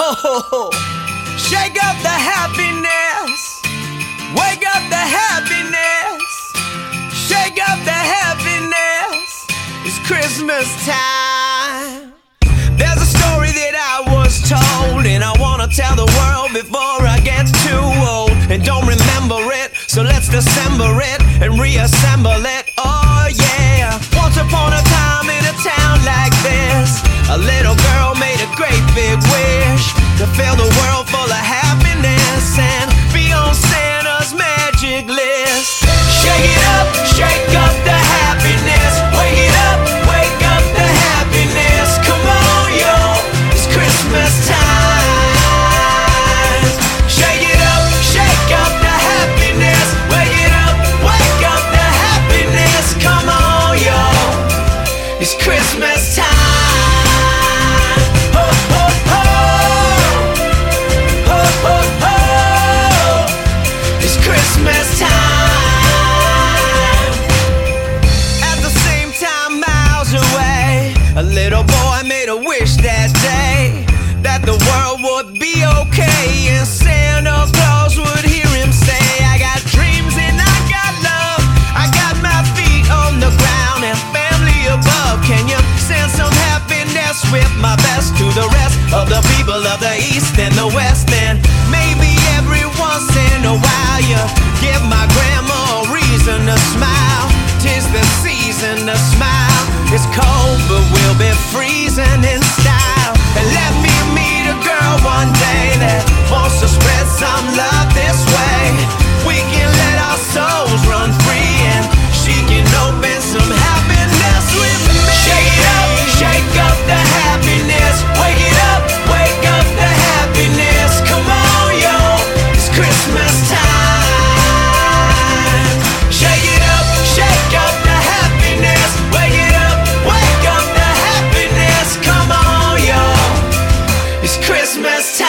Ho. Shake up the happiness. Wake up the happiness. Shake up the happiness. It's Christmas time. of the people of the East and the West. And maybe every once in a while you give my grandma a reason to smile. Tis the season to smile. It's cold, but we'll be freezing in style. And let It's Christmas time.